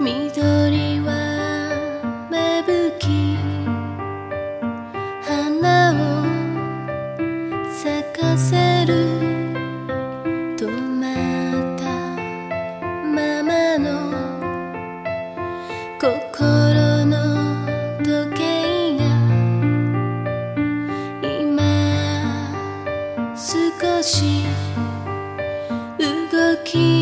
緑は芽吹き花を咲かせる止まったままの心の時計が今少し動き